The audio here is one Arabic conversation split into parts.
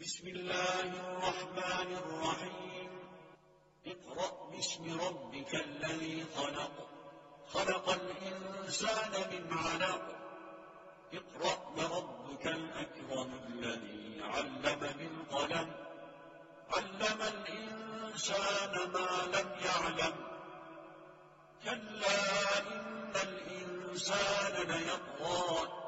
بسم الله الرحمن الرحيم. اقرأ باسم ربك الذي خلق. خلق الإنسان من علق. اقرأ بربك الأكرم الذي علم بالقلم. علم الإنسان ما لم يعلم. كلا إن الإنسان ليطغى.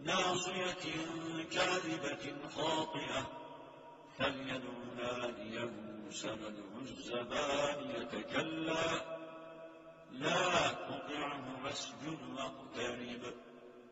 ناصية كاذبة خاطئة فليدعو ناديه سندعو الزبانية كلا لا تطعه واسجد واقترب.